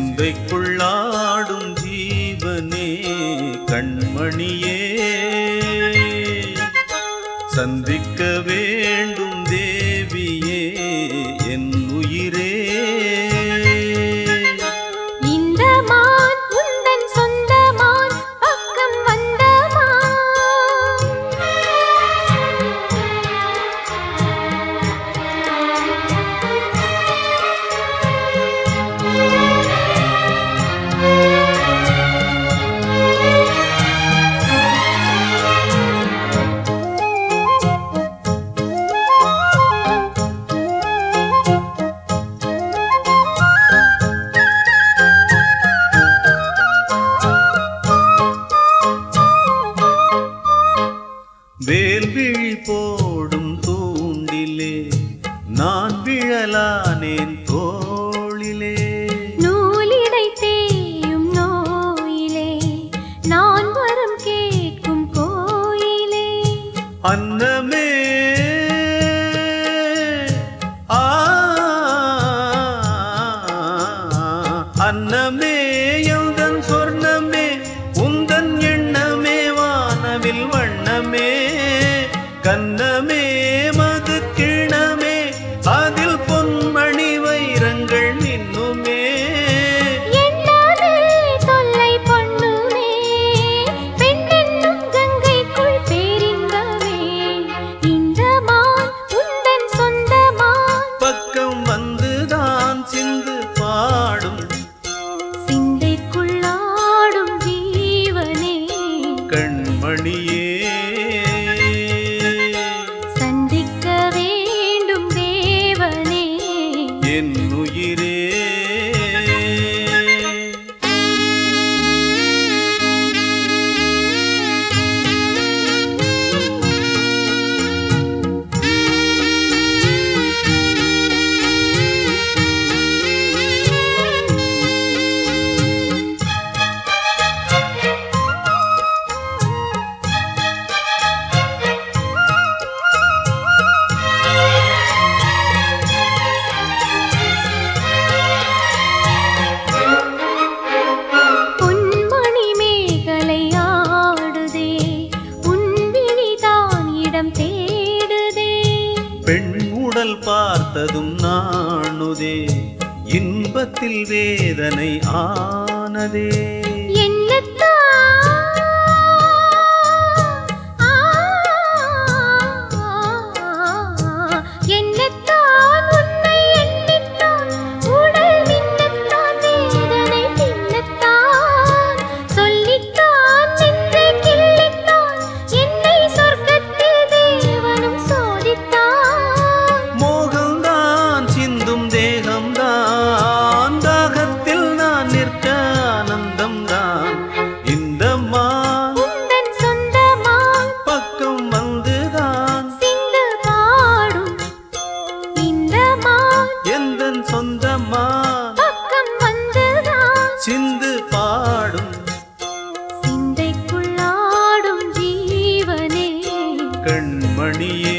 சிந்தைக்குள்ளாடும் ஜீவனே கண்மணியே. சந்திக்க வேண்டும் தே del vivo. பார்த்ததும் நாணுதே. இன்பத்தில் வேதனை ஆனதே. மணியே